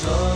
slow.